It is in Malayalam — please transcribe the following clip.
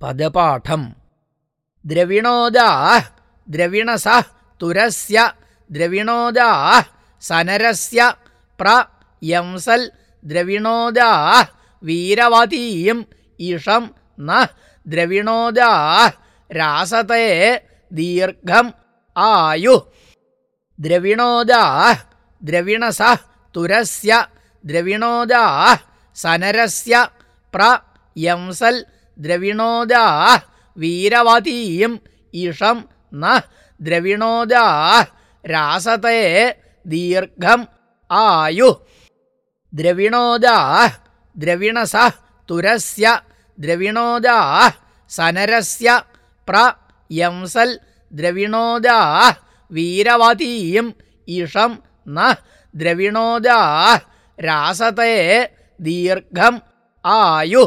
പദപാഠം. ദ്രവിണോദാ ദ്രവിണസ തുരസ്യ ദ്രവിണോദാ സനരസ്യ പ്ര യംസൽ ദ്രവിണോദാ വീരവതീം ഇഷം ന ദ്രവിണോദാ രാസത്തെ ദീർഘം ആയു. ദ്രവിണോദാ ദ്രവിണസ തുരസ്യ ദ്രവിണോദാ സനരസ്യ പ്ര യംസൽ ദ്രവിണോദാ വീരവതീം ഇഷം ന ദ്രവിണോദാ രാസത്തെ ദീർഘം ആയു. ദ്രവിണോദാ ദ്രവിണസ തുരസ്യ ദ്രവിണോദാ സനരസ്യ പ്ര യംസൽ ദ്രവിണോദാ വീരവതീം ഇഷം ന ദ്രവിണോദാ രാസത്തെ ദീർഘം ആയു.